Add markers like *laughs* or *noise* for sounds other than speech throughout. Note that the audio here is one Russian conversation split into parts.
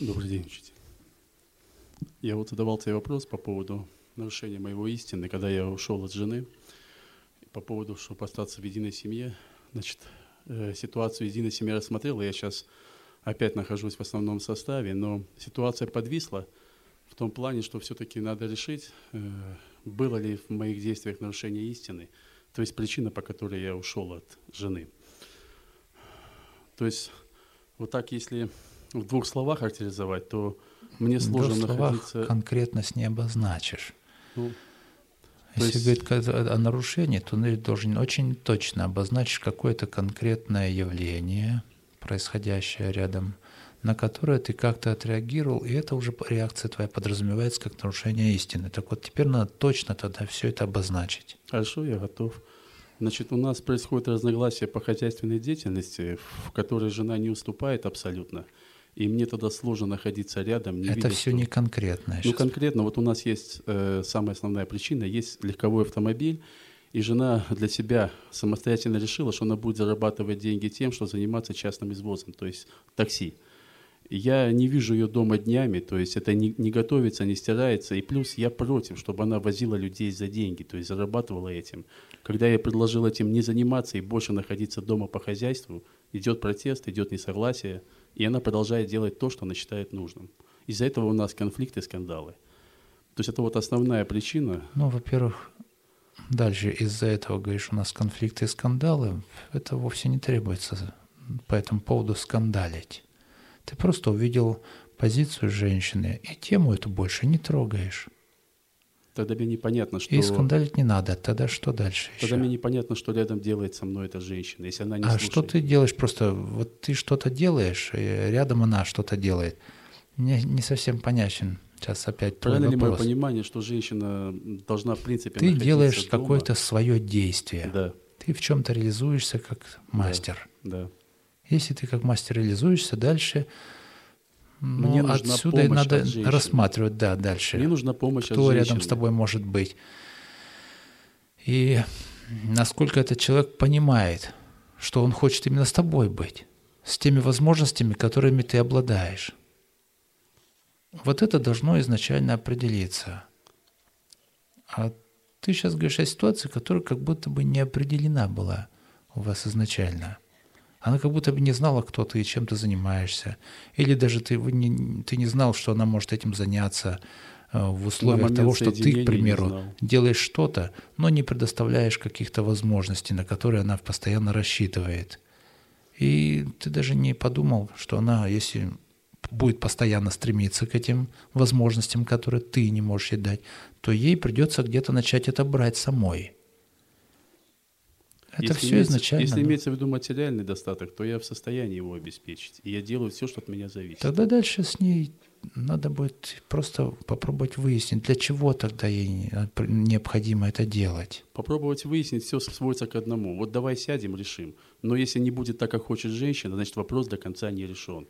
Добрый день, учитель. Я вот задавал тебе вопрос по поводу нарушения моего истины, когда я ушел от жены, по поводу, чтобы остаться в единой семье. Значит, э, ситуацию единой семьи рассмотрел, и я сейчас опять нахожусь в основном составе, но ситуация подвисла в том плане, что все-таки надо решить, э, было ли в моих действиях нарушение истины, то есть причина, по которой я ушел от жены. То есть вот так, если в двух словах характеризовать, то мне сложно в двух находиться... конкретность не обозначишь. Ну, Если есть... говорить о нарушении, то ты должен очень точно обозначить какое-то конкретное явление, происходящее рядом, на которое ты как-то отреагировал, и это уже реакция твоя подразумевается как нарушение истины. Так вот, теперь надо точно тогда все это обозначить. Хорошо, я готов. Значит, у нас происходит разногласие по хозяйственной деятельности, в которой жена не уступает абсолютно. И мне тогда сложно находиться рядом. Не Это все что... не конкретно. Ну, конкретно, вот у нас есть э, самая основная причина, есть легковой автомобиль, и жена для себя самостоятельно решила, что она будет зарабатывать деньги тем, что заниматься частным извозом, то есть такси. Я не вижу ее дома днями, то есть это не, не готовится, не стирается. И плюс я против, чтобы она возила людей за деньги, то есть зарабатывала этим. Когда я предложил этим не заниматься и больше находиться дома по хозяйству, идет протест, идет несогласие – и она продолжает делать то, что она считает нужным. Из-за этого у нас конфликты, скандалы. То есть это вот основная причина. Ну, во-первых, дальше из-за этого, говоришь, у нас конфликты и скандалы. Это вовсе не требуется по этому поводу скандалить. Ты просто увидел позицию женщины, и тему эту больше не трогаешь. Тогда мне непонятно, что... И скандалить не надо. Тогда что дальше Тогда еще? мне непонятно, что рядом делает со мной эта женщина, если она не А слушает. что ты делаешь просто? Вот ты что-то делаешь, и рядом она что-то делает. Мне не совсем понятен сейчас опять Правильно ли мое понимание, что женщина должна, в принципе, Ты делаешь какое-то свое действие. Да. Ты в чем-то реализуешься как мастер. Да. да. Если ты как мастер реализуешься, дальше ну, Мне нужна отсюда и надо рассматривать, да, дальше. Мне нужна помощь Кто от рядом с тобой может быть. И насколько этот человек понимает, что он хочет именно с тобой быть, с теми возможностями, которыми ты обладаешь. Вот это должно изначально определиться. А ты сейчас говоришь о ситуации, которая как будто бы не определена была у вас изначально – она как будто бы не знала, кто ты и чем ты занимаешься. Или даже ты, не, ты не знал, что она может этим заняться э, в условиях того, что ты, к примеру, делаешь что-то, но не предоставляешь каких-то возможностей, на которые она постоянно рассчитывает. И ты даже не подумал, что она, если будет постоянно стремиться к этим возможностям, которые ты не можешь ей дать, то ей придется где-то начать это брать самой. Это если все имеется, изначально. Если имеется в виду материальный достаток, то я в состоянии его обеспечить. И я делаю все, что от меня зависит. Тогда дальше с ней надо будет просто попробовать выяснить, для чего тогда ей необходимо это делать. Попробовать выяснить, все сводится к одному. Вот давай сядем, решим. Но если не будет так, как хочет женщина, значит вопрос до конца не решен.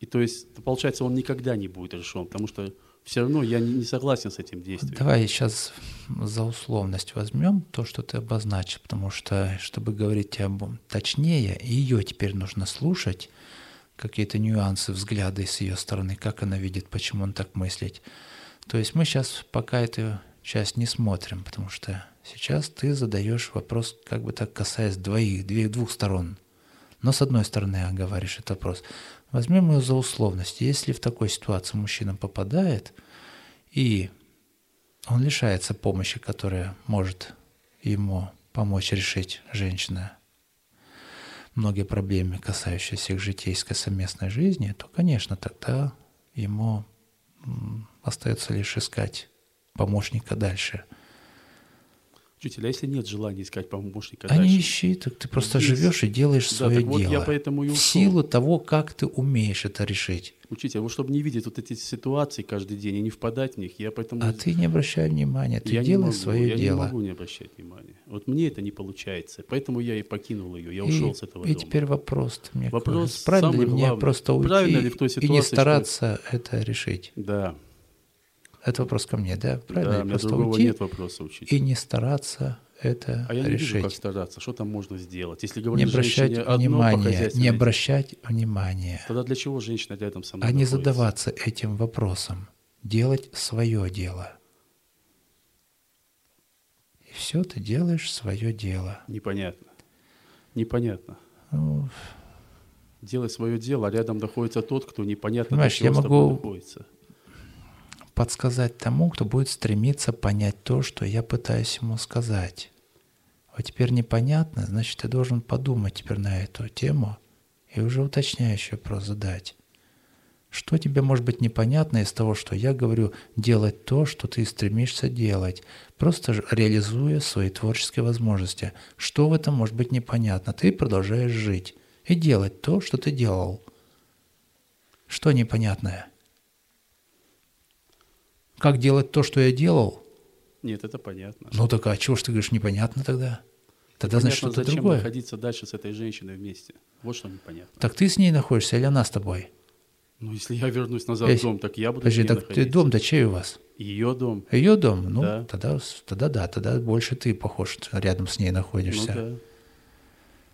И то есть, получается, он никогда не будет решен, потому что все равно я не согласен с этим действием. Давай сейчас за условность возьмем то, что ты обозначил, потому что, чтобы говорить об точнее, ее теперь нужно слушать, какие-то нюансы, взгляды с ее стороны, как она видит, почему он так мыслит. То есть мы сейчас пока эту часть не смотрим, потому что сейчас ты задаешь вопрос, как бы так касаясь двоих, двух сторон. Но с одной стороны говоришь этот вопрос. Возьмем ее за условность. Если в такой ситуации мужчина попадает, и он лишается помощи, которая может ему помочь решить женщина многие проблемы, касающиеся их житейской совместной жизни, то, конечно, тогда ему остается лишь искать помощника дальше – Учитель, а если нет желания искать помощника а дальше? ищи, так ты просто Здесь... живешь и делаешь да, свое вот дело. Я поэтому и ушел. В силу того, как ты умеешь это решить. Учитель, вот чтобы не видеть вот эти ситуации каждый день и не впадать в них, я поэтому... А ты не обращай внимания, ты я делай свое я дело. Я не могу не обращать внимания. Вот мне это не получается, поэтому я и покинул ее, я и, ушел с этого и дома. И теперь вопрос, мне вопрос кажется, правильно ли мне просто уйти правильно ли в той ситуации, и не стараться что... это решить? Да. Это вопрос ко мне, да? Правильно? Да, у меня другого уйти нет вопроса, учитель. И не стараться это А я не решить. вижу, как стараться, что там можно сделать. Если не говорить обращать женщине внимания, не обращать внимания, Тогда для чего женщина рядом со мной а не находится? задаваться этим вопросом, делать свое дело. И все, ты делаешь свое дело. Непонятно. Непонятно. Ну, Делай свое дело, а рядом находится тот, кто непонятно Понимаешь, я с тобой могу- находится. Подсказать тому, кто будет стремиться понять то, что я пытаюсь ему сказать. Вот теперь непонятно, значит, ты должен подумать теперь на эту тему и уже уточняющий вопрос задать. Что тебе может быть непонятно из того, что я говорю, делать то, что ты стремишься делать, просто реализуя свои творческие возможности. Что в этом может быть непонятно? Ты продолжаешь жить и делать то, что ты делал. Что непонятное? Как делать то, что я делал? Нет, это понятно. Ну так а чего ж ты говоришь непонятно тогда? Тогда значит Понятно, что-то зачем другое. находиться дальше с этой женщиной вместе. Вот что непонятно. Так ты с ней находишься или она с тобой? Ну, если я вернусь назад Если- в дом, так я буду Подожди, так ты находиться. дом-то чей у вас? Ее дом. Ее дом? Ну, Да. тогда, тогда да, тогда больше ты похож, рядом с ней находишься. Ну да.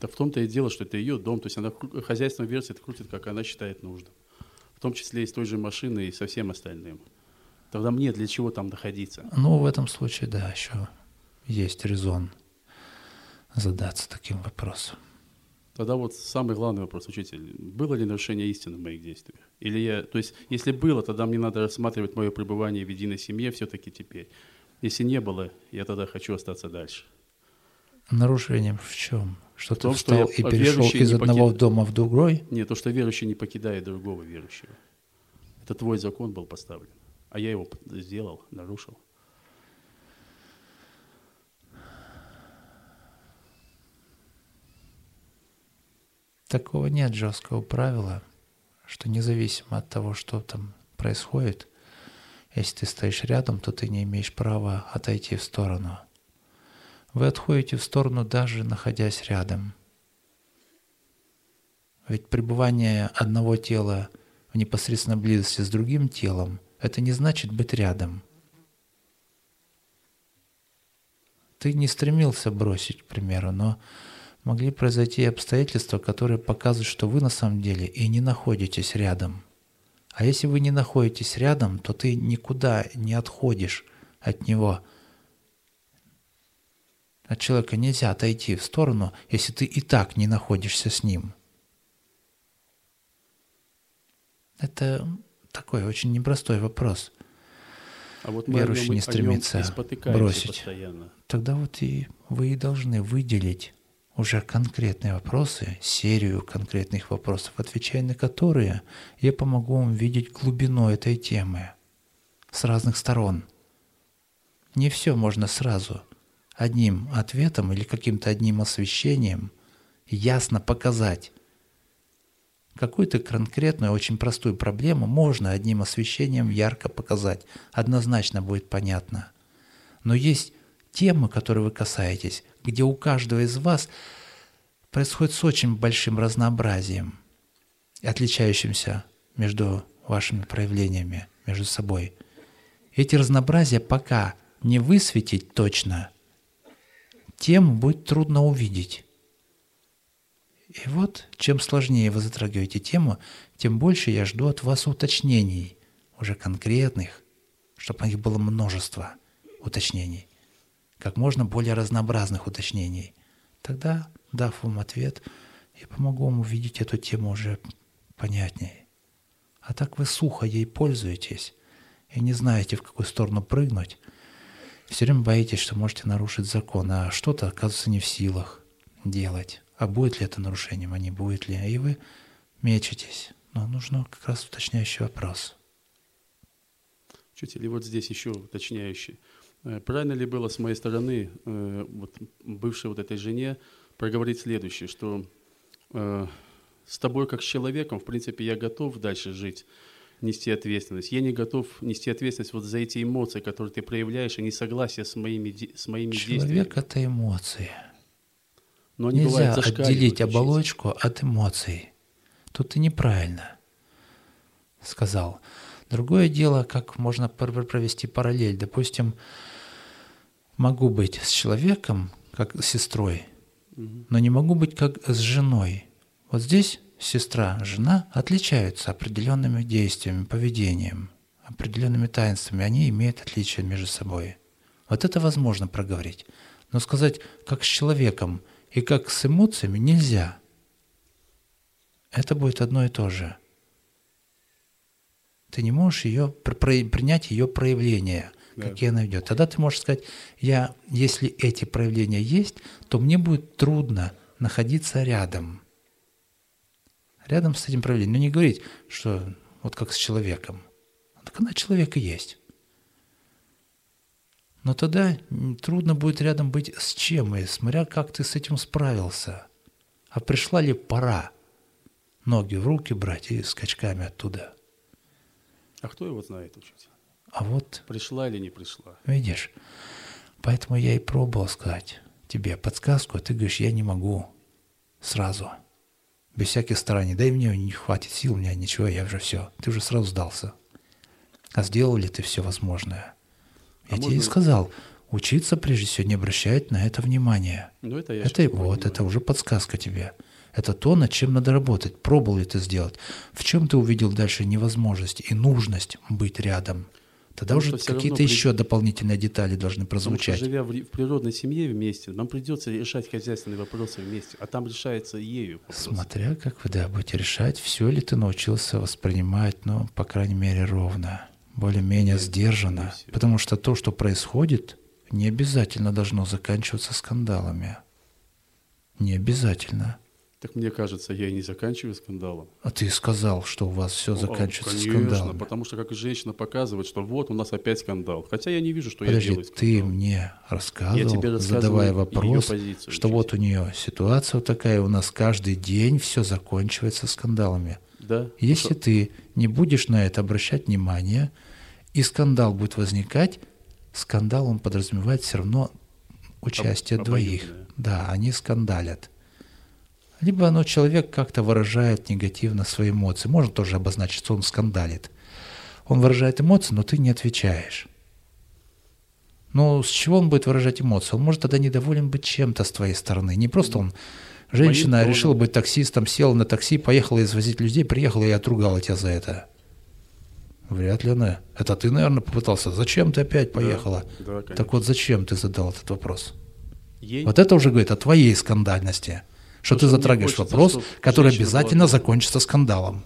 Да в том-то и дело, что это ее дом. То есть она хозяйственную версию крутит, как она считает нужным. В том числе и с той же машиной и со всем остальным. Тогда мне для чего там находиться? Ну, в этом случае, да, еще есть резон задаться таким вопросом. Тогда вот самый главный вопрос, учитель. Было ли нарушение истины в моих действиях? Или я, то есть, если было, тогда мне надо рассматривать мое пребывание в единой семье все-таки теперь. Если не было, я тогда хочу остаться дальше. Нарушением в чем? Что В ты том, что встал я и перешел из одного покид- дома в другой? Нет, то, что верующий не покидает другого верующего. Это твой закон был поставлен. А я его сделал, нарушил. Такого нет жесткого правила, что независимо от того, что там происходит, если ты стоишь рядом, то ты не имеешь права отойти в сторону. Вы отходите в сторону даже находясь рядом. Ведь пребывание одного тела в непосредственной близости с другим телом – это не значит быть рядом. Ты не стремился бросить, к примеру, но могли произойти обстоятельства, которые показывают, что вы на самом деле и не находитесь рядом. А если вы не находитесь рядом, то ты никуда не отходишь от него. От человека нельзя отойти в сторону, если ты и так не находишься с ним. Это такой очень непростой вопрос. А вот Верующий не стремится бросить. постоянно. Тогда вот и вы и должны выделить уже конкретные вопросы, серию конкретных вопросов, отвечая на которые я помогу вам видеть глубину этой темы с разных сторон. Не все можно сразу одним ответом или каким-то одним освещением ясно показать. Какую-то конкретную, очень простую проблему можно одним освещением ярко показать. Однозначно будет понятно. Но есть темы, которые вы касаетесь, где у каждого из вас происходит с очень большим разнообразием, отличающимся между вашими проявлениями, между собой. Эти разнообразия пока не высветить точно, тему будет трудно увидеть. И вот, чем сложнее вы затрагиваете тему, тем больше я жду от вас уточнений, уже конкретных, чтобы их было множество уточнений, как можно более разнообразных уточнений. Тогда, дав вам ответ, я помогу вам увидеть эту тему уже понятнее. А так вы сухо ей пользуетесь и не знаете, в какую сторону прыгнуть. Все время боитесь, что можете нарушить закон, а что-то оказывается не в силах делать. А будет ли это нарушением, а не будет ли? И вы мечетесь. Но нужно как раз уточняющий вопрос. Учитель, и вот здесь еще уточняющий. Э, Правильно ли было с моей стороны, э, вот, бывшей вот этой жене, проговорить следующее, что э, с тобой как с человеком, в принципе, я готов дальше жить, нести ответственность. Я не готов нести ответственность вот за эти эмоции, которые ты проявляешь, и несогласие с моими, с моими Человек действиями. — это эмоции. Но они Нельзя отделить оболочку от эмоций. Тут ты неправильно сказал. Другое дело, как можно пр- провести параллель. Допустим, могу быть с человеком, как с сестрой, но не могу быть как с женой. Вот здесь сестра, жена отличаются определенными действиями, поведением, определенными таинствами. Они имеют отличия между собой. Вот это возможно проговорить. Но сказать, как с человеком и как с эмоциями нельзя. Это будет одно и то же. Ты не можешь ее принять ее проявление, да. какие она идет. Тогда ты можешь сказать, я, если эти проявления есть, то мне будет трудно находиться рядом. Рядом с этим проявлением. Но не говорить, что вот как с человеком. Так она человек и есть. Но тогда трудно будет рядом быть с чем, и смотря как ты с этим справился. А пришла ли пора ноги в руки брать и скачками оттуда? А кто его знает, учитель? А вот... Пришла или не пришла? Видишь, поэтому я и пробовал сказать тебе подсказку, а ты говоришь, я не могу сразу, без всяких стараний. Да и мне не хватит сил, у меня ничего, я уже все. Ты уже сразу сдался. А сделал ли ты все возможное? Я а тебе можно... и сказал, учиться прежде всего не обращать на это внимания. Ну, это я это вот, это уже подсказка тебе. Это то, над чем надо работать. Пробовал ли ты сделать? В чем ты увидел дальше невозможность и нужность быть рядом? Тогда Потому уже какие-то еще при... дополнительные детали должны прозвучать. Потому что, живя в, в природной семье вместе, нам придется решать хозяйственные вопросы вместе, а там решается ею. Вопрос. Смотря как вы да, будете решать, все ли ты научился воспринимать, ну, по крайней мере, ровно более-менее сдержанно, потому что то, что происходит, не обязательно должно заканчиваться скандалами. Не обязательно. Так мне кажется, я и не заканчиваю скандалом. А ты сказал, что у вас все заканчивается Конечно, скандалом. потому что как женщина показывает, что вот у нас опять скандал. Хотя я не вижу, что Подожди, я делаю скандал. ты мне рассказывал, я тебе задавая вопрос, позицию, что вот у нее ситуация вот такая, у нас каждый день все заканчивается скандалами. Да. Если ты не будешь на это обращать внимание, и скандал будет возникать, скандал он подразумевает все равно участие Об, двоих. Да, они скандалят. Либо оно человек как-то выражает негативно свои эмоции. Можно тоже обозначить, что он скандалит. Он выражает эмоции, но ты не отвечаешь. Но с чего он будет выражать эмоции? Он может тогда недоволен быть чем-то с твоей стороны. Не просто он Женщина решила быть таксистом, села на такси, поехала извозить людей, приехала и отругала тебя за это. Вряд ли она. Это ты, наверное, попытался. Зачем ты опять поехала? Да, да, так вот, зачем ты задал этот вопрос? Ей? Вот это уже говорит о твоей скандальности. Что Потому ты затрагиваешь вопрос, который обязательно закончится скандалом.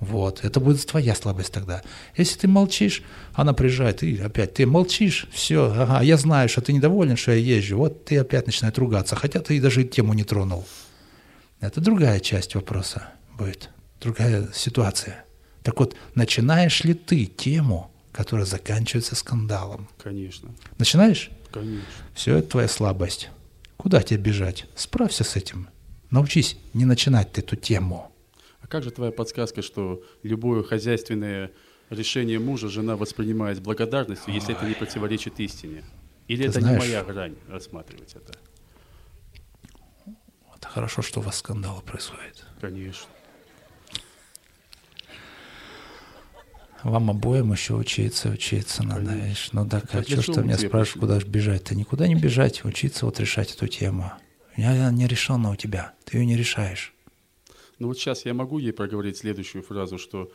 Вот, это будет твоя слабость тогда. Если ты молчишь, она приезжает, и опять ты молчишь, все, ага, я знаю, что ты недоволен, что я езжу, вот ты опять начинает ругаться, хотя ты даже тему не тронул. Это другая часть вопроса будет, другая ситуация. Так вот, начинаешь ли ты тему, которая заканчивается скандалом? Конечно. Начинаешь? Конечно. Все, это твоя слабость. Куда тебе бежать? Справься с этим. Научись не начинать эту тему. Как же твоя подсказка, что любое хозяйственное решение мужа жена воспринимает с благодарностью, если это не противоречит истине? Или Ты это знаешь, не моя грань рассматривать это? Это хорошо, что у вас скандалы происходят. Конечно. Вам обоим еще учиться, учиться надо. Видишь? Ну да, а что, что меня спрашиваешь, куда же бежать-то? Никуда не бежать, учиться вот решать эту тему. Она не решена у тебя, ты ее не решаешь. Ну вот сейчас я могу ей проговорить следующую фразу, что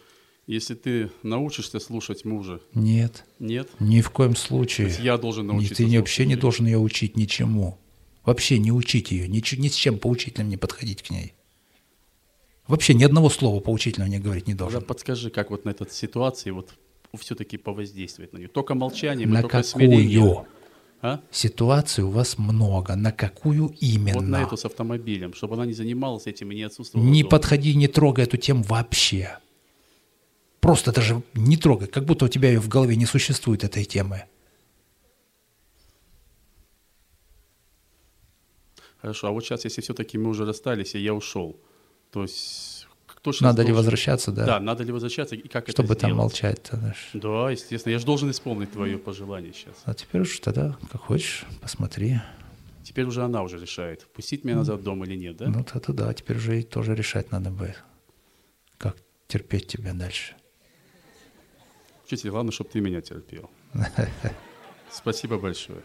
если ты научишься слушать мужа. Нет. Нет? Ни в коем случае. То есть я должен научиться. Ты вообще не должен ее учить ничему. Вообще не учить ее, ни, ни с чем поучительным не подходить к ней. Вообще ни одного слова поучительного не говорить не должен. Тогда подскажи, как вот на этой ситуации вот все-таки повоздействовать на нее? Только молчанием, на только какую? смирением. А? Ситуаций у вас много. На какую именно? Вот на эту с автомобилем, чтобы она не занималась этим и не отсутствовала. Не дома. подходи, не трогай эту тему вообще. Просто даже не трогай, как будто у тебя ее в голове не существует этой темы. Хорошо, а вот сейчас, если все-таки мы уже расстались, и я ушел, то есть сейчас Надо должен... ли возвращаться, да? Да, надо ли возвращаться и как Чтобы это сделать? там молчать тогда. Да, естественно. Я же должен исполнить твое пожелание сейчас. А теперь уж тогда, как хочешь, посмотри. Теперь уже она уже решает, пустить меня назад в дом или нет, да? Ну, это да, теперь уже и тоже решать надо будет. Как терпеть тебя дальше. Учитель, главное, чтобы ты меня терпел. *laughs* Спасибо большое.